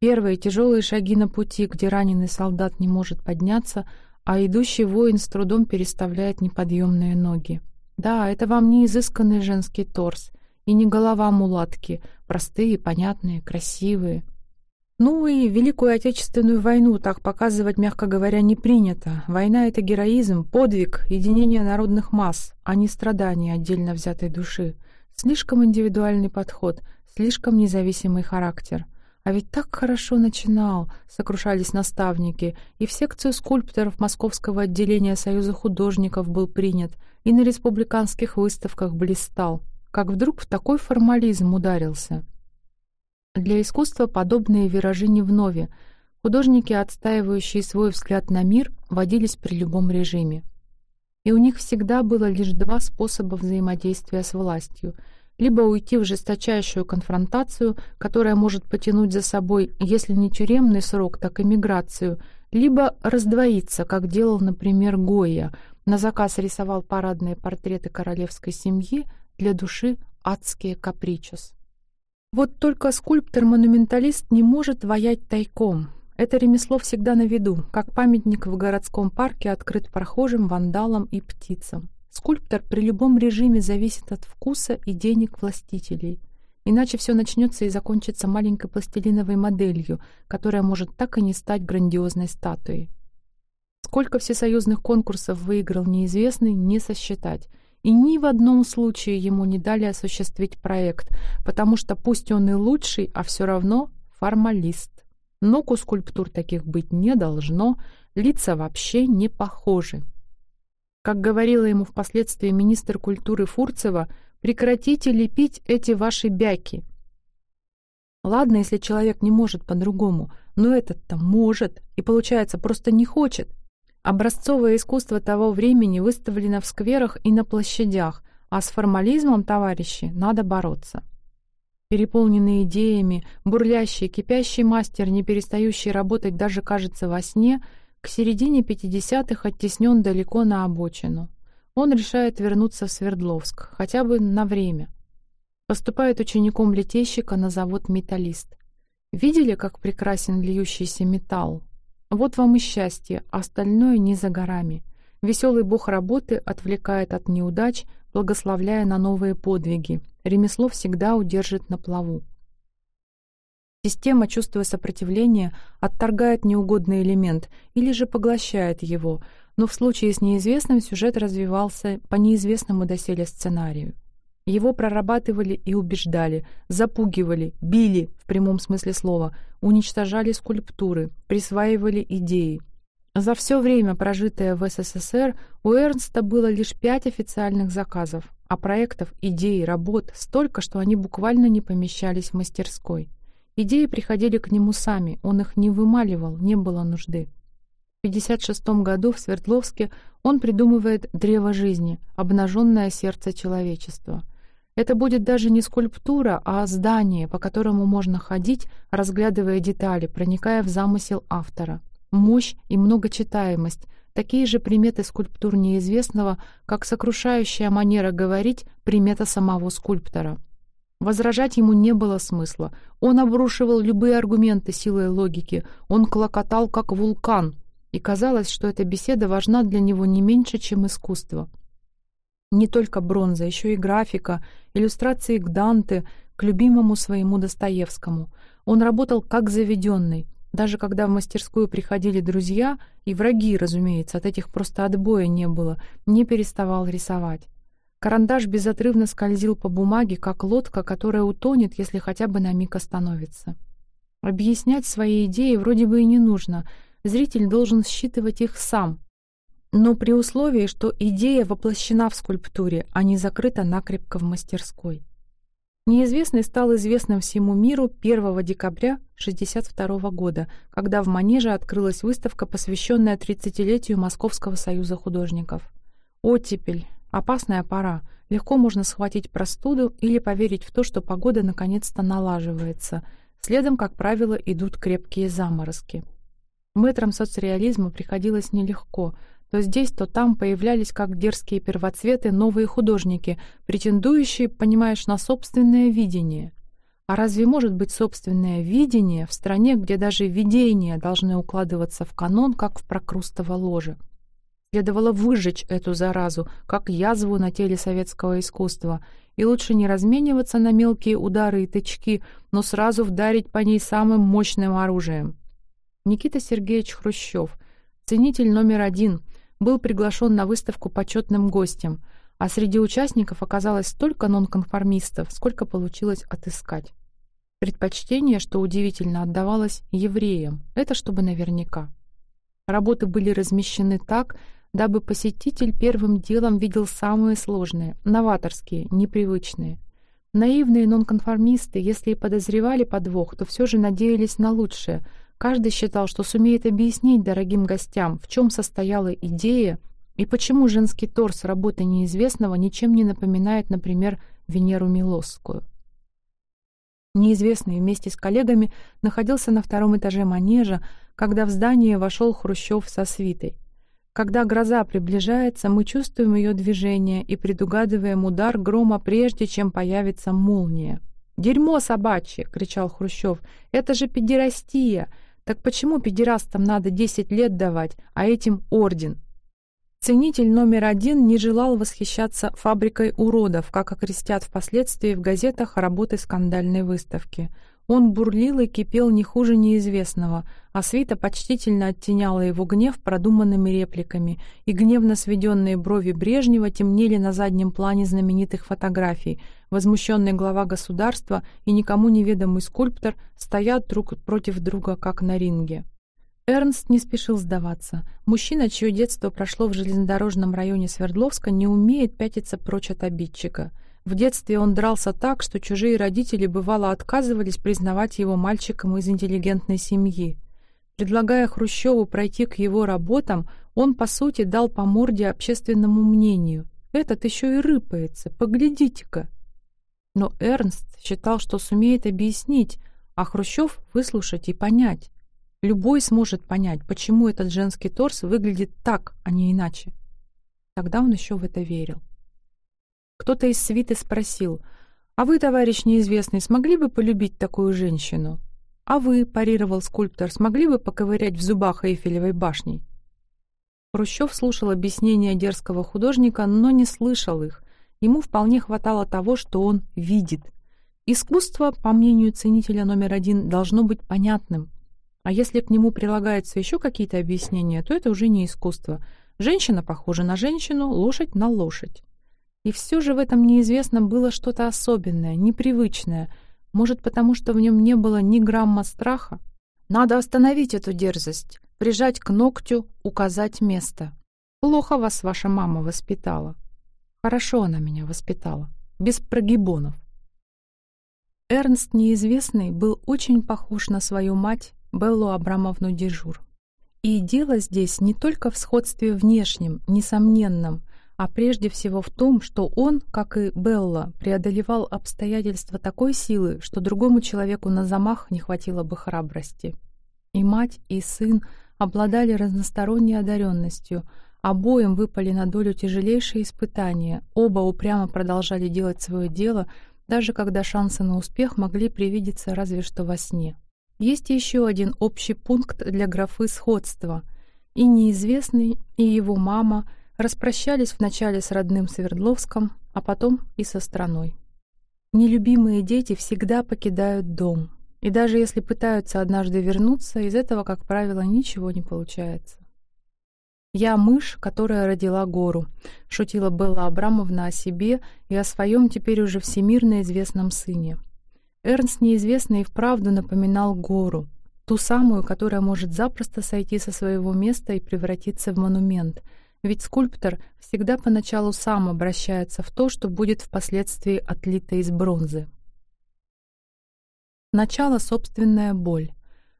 [SPEAKER 1] Первые тяжелые шаги на пути, где раненый солдат не может подняться, а идущий воин с трудом переставляет неподъемные ноги. Да, это вам не изысканный женский торс и не голова мулатки, простые, понятные, красивые. Ну и Великую Отечественную войну так показывать, мягко говоря, не принято. Война — это героизм, подвиг, единение народных масс, а не страдания отдельно взятой души. Слишком индивидуальный подход, слишком независимый характер. А ведь так хорошо начинал, сокрушались наставники, и в секцию скульпторов Московского отделения Союза художников был принят, и на республиканских выставках блистал. Как вдруг в такой формализм ударился. Для искусства подобные виражи не вновь. Художники, отстаивающие свой взгляд на мир, водились при любом режиме и у них всегда было лишь два способа взаимодействия с властью — либо уйти в жесточайшую конфронтацию, которая может потянуть за собой, если не тюремный срок, так и миграцию, либо раздвоиться, как делал, например, Гойя, на заказ рисовал парадные портреты королевской семьи, для души адские капричос. Вот только скульптор-монументалист не может воять тайком, это ремесло всегда на виду, как памятник в городском парке открыт прохожим, вандалам и птицам. Скульптор при любом режиме зависит от вкуса и денег властителей. Иначе все начнется и закончится маленькой пластилиновой моделью, которая может так и не стать грандиозной статуей. Сколько всесоюзных конкурсов выиграл неизвестный, не сосчитать. И ни в одном случае ему не дали осуществить проект, потому что пусть он и лучший, а все равно формалист. Ног у скульптур таких быть не должно, лица вообще не похожи. Как говорила ему впоследствии министр культуры Фурцева, прекратите лепить эти ваши бяки. Ладно, если человек не может по-другому, но этот-то может, и, получается, просто не хочет. Образцовое искусство того времени выставлено в скверах и на площадях, а с формализмом, товарищи, надо бороться. Переполненный идеями, бурлящий, кипящий мастер, не перестающий работать даже, кажется, во сне, к середине 50-х оттеснен далеко на обочину. Он решает вернуться в Свердловск, хотя бы на время. Поступает учеником летейщика на завод «Металлист». Видели, как прекрасен льющийся металл? Вот вам и счастье, остальное не за горами. Веселый бог работы отвлекает от неудач, благословляя на новые подвиги. Ремесло всегда удержит на плаву. Система, чувствуя сопротивление, отторгает неугодный элемент или же поглощает его, но в случае с неизвестным сюжет развивался по неизвестному доселе сценарию. Его прорабатывали и убеждали, запугивали, били, в прямом смысле слова, уничтожали скульптуры, присваивали идеи. За все время, прожитое в СССР, у Эрнста было лишь пять официальных заказов, а проектов, идей, работ столько, что они буквально не помещались в мастерской. Идеи приходили к нему сами, он их не вымаливал, не было нужды. В 1956 году в Свердловске он придумывает «Древо жизни», обнаженное сердце человечества. Это будет даже не скульптура, а здание, по которому можно ходить, разглядывая детали, проникая в замысел автора. Мощь и многочитаемость — такие же приметы скульптур неизвестного, как сокрушающая манера говорить примета самого скульптора. Возражать ему не было смысла. Он обрушивал любые аргументы силой логики. Он клокотал, как вулкан. И казалось, что эта беседа важна для него не меньше, чем искусство. Не только бронза, еще и графика, иллюстрации к Данте, к любимому своему Достоевскому. Он работал как заведенный. Даже когда в мастерскую приходили друзья, и враги, разумеется, от этих просто отбоя не было, не переставал рисовать. Карандаш безотрывно скользил по бумаге, как лодка, которая утонет, если хотя бы на миг остановится. Объяснять свои идеи вроде бы и не нужно. Зритель должен считывать их сам. Но при условии, что идея воплощена в скульптуре, а не закрыта накрепко в мастерской. Неизвестный стал известным всему миру 1 декабря 1962 года, когда в Манеже открылась выставка, посвященная 30-летию Московского союза художников. Оттепель, Опасная пора. Легко можно схватить простуду или поверить в то, что погода наконец-то налаживается. Следом, как правило, идут крепкие заморозки. Мэтрам соцреализма приходилось нелегко. То здесь, то там появлялись как дерзкие первоцветы новые художники, претендующие, понимаешь, на собственное видение. А разве может быть собственное видение в стране, где даже видения должны укладываться в канон, как в прокрустово ложе? Следовало выжечь эту заразу, как язву на теле советского искусства, и лучше не размениваться на мелкие удары и тычки, но сразу вдарить по ней самым мощным оружием. Никита Сергеевич Хрущев, ценитель номер один, был приглашен на выставку почетным гостем, а среди участников оказалось столько нонконформистов, сколько получилось отыскать. Предпочтение, что удивительно, отдавалось евреям, это чтобы наверняка. Работы были размещены так, дабы посетитель первым делом видел самые сложные, новаторские, непривычные. Наивные нонконформисты, если и подозревали подвох, то все же надеялись на лучшее. Каждый считал, что сумеет объяснить дорогим гостям, в чем состояла идея и почему женский торс работы неизвестного ничем не напоминает, например, Венеру Милосскую. Неизвестный вместе с коллегами находился на втором этаже манежа, когда в здание вошел Хрущев со свитой. Когда гроза приближается, мы чувствуем ее движение и предугадываем удар грома прежде, чем появится молния. «Дерьмо собачье!» — кричал Хрущев. «Это же педерастия! Так почему педерастам надо десять лет давать, а этим орден?» Ценитель номер один не желал восхищаться фабрикой уродов, как окрестят впоследствии в газетах работы скандальной выставки — он бурлил и кипел не хуже неизвестного, а свита почтительно оттеняла его гнев продуманными репликами, и гневно сведенные брови Брежнева темнели на заднем плане знаменитых фотографий. Возмущенный глава государства и никому неведомый скульптор стоят друг против друга, как на ринге. Эрнст не спешил сдаваться. Мужчина, чье детство прошло в железнодорожном районе Свердловска, не умеет пятиться прочь от обидчика — в детстве он дрался так, что чужие родители бывало отказывались признавать его мальчиком из интеллигентной семьи. Предлагая Хрущеву пройти к его работам, он, по сути, дал по морде общественному мнению. «Этот еще и рыпается, поглядите-ка!» Но Эрнст считал, что сумеет объяснить, а Хрущев — выслушать и понять. Любой сможет понять, почему этот женский торс выглядит так, а не иначе. Тогда он еще в это верил. Кто-то из свиты спросил, «А вы, товарищ неизвестный, смогли бы полюбить такую женщину?» «А вы, — парировал скульптор, — смогли бы поковырять в зубах Эйфелевой башни?» Хрущев слушал объяснения дерзкого художника, но не слышал их. Ему вполне хватало того, что он видит. Искусство, по мнению ценителя номер один, должно быть понятным. А если к нему прилагаются еще какие-то объяснения, то это уже не искусство. Женщина похожа на женщину, лошадь на лошадь. И все же в этом неизвестном было что-то особенное, непривычное. Может, потому что в нем не было ни грамма страха? Надо остановить эту дерзость, прижать к ногтю, указать место. Плохо вас ваша мама воспитала. Хорошо она меня воспитала, без прогибонов. Эрнст Неизвестный был очень похож на свою мать, Беллу Абрамовну Дежур. И дело здесь не только в сходстве внешнем, несомненном, а прежде всего в том, что он, как и Белла, преодолевал обстоятельства такой силы, что другому человеку на замах не хватило бы храбрости. И мать, и сын обладали разносторонней одаренностью, обоим выпали на долю тяжелейшие испытания, оба упрямо продолжали делать свое дело, даже когда шансы на успех могли привидеться разве что во сне. Есть еще один общий пункт для графы сходства. И неизвестный, и его мама — Распрощались вначале с родным Свердловском, а потом и со страной. Нелюбимые дети всегда покидают дом, и даже если пытаются однажды вернуться, из этого, как правило, ничего не получается. «Я мышь, которая родила гору», — шутила Белла Абрамовна о себе и о своем теперь уже всемирно известном сыне. Эрнст неизвестный и вправду напоминал гору, ту самую, которая может запросто сойти со своего места и превратиться в монумент — ведь скульптор всегда поначалу сам обращается в то, что будет впоследствии отлито из бронзы. Начало — собственная боль,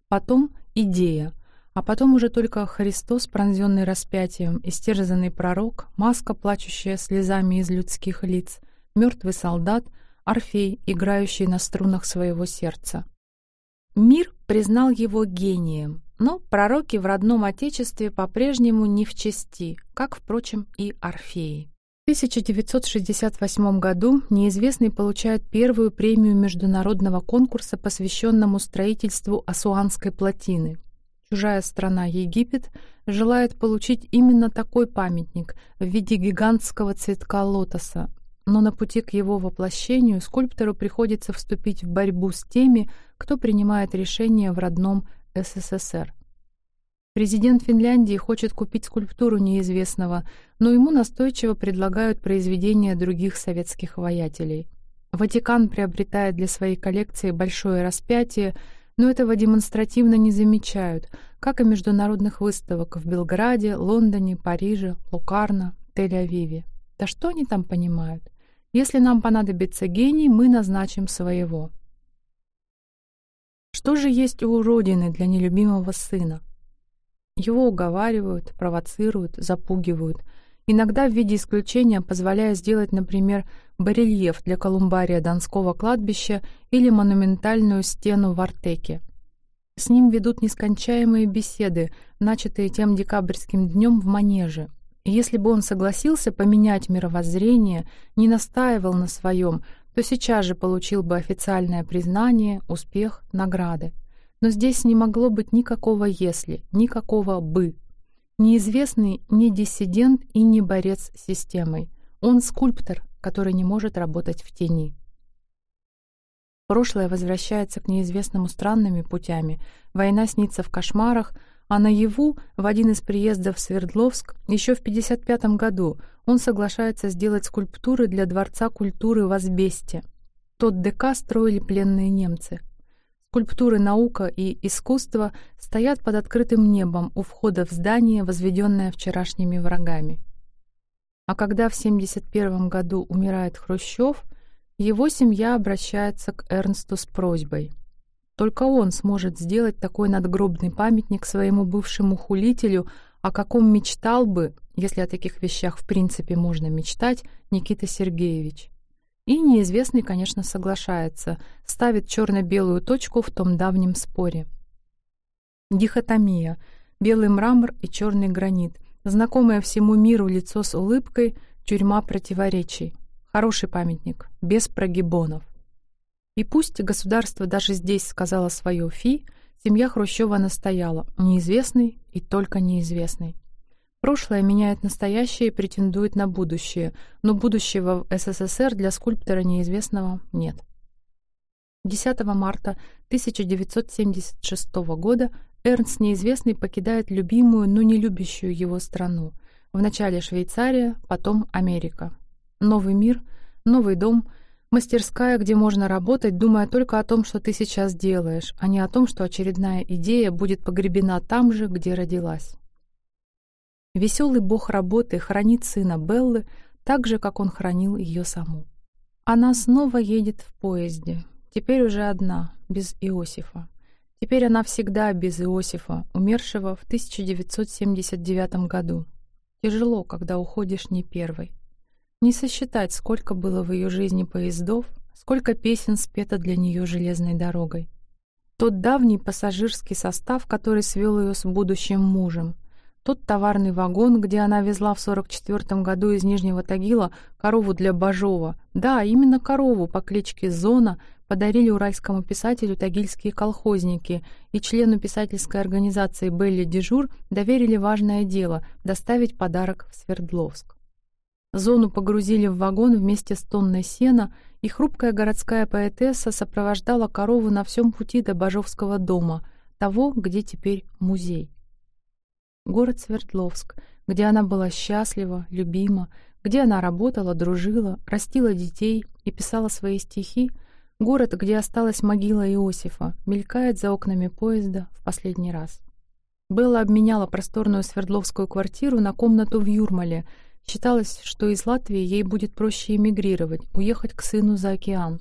[SPEAKER 1] потом — идея, а потом уже только Христос, пронзенный распятием, истерзанный пророк, маска, плачущая слезами из людских лиц, мертвый солдат, Орфей, играющий на струнах своего сердца. Мир признал его гением, но пророки в родном отечестве по-прежнему не в чести, как, впрочем, и Орфеи. В 1968 году неизвестный получает первую премию международного конкурса, посвященному строительству Асуанской плотины. Чужая страна Египет желает получить именно такой памятник в виде гигантского цветка лотоса, но на пути к его воплощению скульптору приходится вступить в борьбу с теми, кто принимает решения в родном СССР. Президент Финляндии хочет купить скульптуру неизвестного, но ему настойчиво предлагают произведения других советских воятелей. Ватикан приобретает для своей коллекции большое распятие, но этого демонстративно не замечают, как и международных выставок в Белграде, Лондоне, Париже, Лукарно, Тель-Авиве. Да что они там понимают? Если нам понадобится гений, мы назначим своего. Что же есть у Родины для нелюбимого сына? Его уговаривают, провоцируют, запугивают, иногда в виде исключения позволяя сделать, например, барельеф для колумбария Донского кладбища или монументальную стену в Артеке. С ним ведут нескончаемые беседы, начатые тем декабрьским днем в Манеже. И если бы он согласился поменять мировоззрение, не настаивал на своем, то сейчас же получил бы официальное признание, успех, награды. Но здесь не могло быть никакого «если», никакого «бы». Неизвестный не диссидент и не борец с системой. Он скульптор, который не может работать в тени. Прошлое возвращается к неизвестному странными путями. Война снится в кошмарах, а наяву в один из приездов в Свердловск еще в 1955 году он соглашается сделать скульптуры для Дворца культуры в Азбесте. Тот ДК строили пленные немцы. Скульптуры «Наука» и «Искусство» стоят под открытым небом у входа в здание, возведенное вчерашними врагами. А когда в 1971 году умирает Хрущев, его семья обращается к Эрнсту с просьбой. Только он сможет сделать такой надгробный памятник своему бывшему хулителю, о каком мечтал бы, если о таких вещах в принципе можно мечтать, Никита Сергеевич. И неизвестный, конечно, соглашается, ставит черно-белую точку в том давнем споре. Дихотомия. Белый мрамор и черный гранит. Знакомое всему миру лицо с улыбкой, тюрьма противоречий. Хороший памятник, без прогибонов. И пусть государство даже здесь сказало свое «фи», Семья Хрущева настояла «неизвестный и только неизвестный». Прошлое меняет настоящее и претендует на будущее, но будущего в СССР для скульптора неизвестного нет. 10 марта 1976 года Эрнст Неизвестный покидает любимую, но не любящую его страну. Вначале Швейцария, потом Америка. Новый мир, новый дом, мастерская, где можно работать, думая только о том, что ты сейчас делаешь, а не о том, что очередная идея будет погребена там же, где родилась. Веселый бог работы хранит сына Беллы так же, как он хранил ее саму. Она снова едет в поезде, теперь уже одна, без Иосифа. Теперь она всегда без Иосифа, умершего в 1979 году. Тяжело, когда уходишь не первой. Не сосчитать, сколько было в ее жизни поездов, сколько песен спето для нее железной дорогой. Тот давний пассажирский состав, который свел ее с будущим мужем. Тот товарный вагон, где она везла в 44 году из Нижнего Тагила корову для Бажова. Да, именно корову по кличке Зона, подарили уральскому писателю тагильские колхозники, и члену писательской организации Белли Дежур доверили важное дело — доставить подарок в Свердловск. Зону погрузили в вагон вместе с тонной сена, и хрупкая городская поэтесса сопровождала корову на всем пути до Бажовского дома, того, где теперь музей. Город Свердловск, где она была счастлива, любима, где она работала, дружила, растила детей и писала свои стихи — Город, где осталась могила Иосифа, мелькает за окнами поезда в последний раз. Белла обменяла просторную Свердловскую квартиру на комнату в Юрмале. Считалось, что из Латвии ей будет проще эмигрировать, уехать к сыну за океан.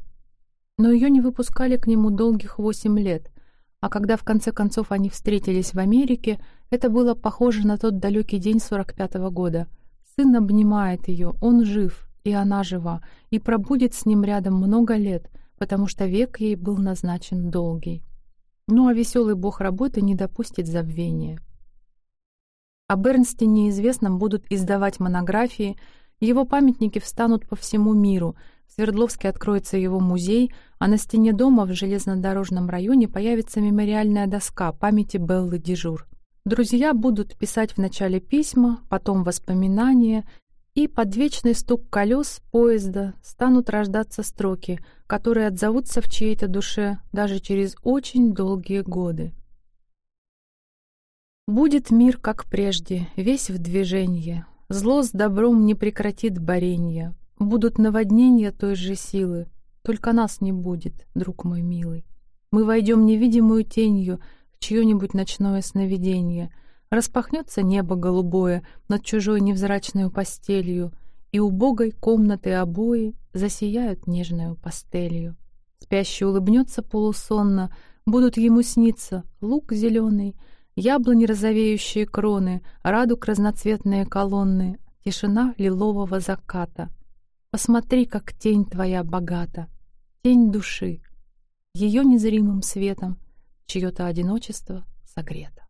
[SPEAKER 1] Но ее не выпускали к нему долгих восемь лет, а когда в конце концов они встретились в Америке, это было похоже на тот далекий день 45-го года. Сын обнимает ее, он жив, и она жива, и пробудет с ним рядом много лет — потому что век ей был назначен долгий. Ну а веселый бог работы не допустит забвения. О Бернсте неизвестном будут издавать монографии, его памятники встанут по всему миру, в Свердловске откроется его музей, а на стене дома в железнодорожном районе появится мемориальная доска памяти Беллы Дежур. Друзья будут писать вначале письма, потом воспоминания, и под вечный стук колес поезда станут рождаться строки, которые отзовутся в чьей-то душе даже через очень долгие годы. Будет мир, как прежде, весь в движении. Зло с добром не прекратит боренья. Будут наводнения той же силы. Только нас не будет, друг мой милый. Мы войдем невидимую тенью в чье-нибудь ночное сновидение — Распахнется небо голубое над чужой невзрачной постелью, и убогой комнаты обои засияют нежную пастелью. Спящий улыбнется полусонно, будут ему сниться лук зеленый, яблони розовеющие кроны, радуг разноцветные колонны, тишина лилового заката. Посмотри, как тень твоя богата, тень души, ее незримым светом чье-то одиночество согрето.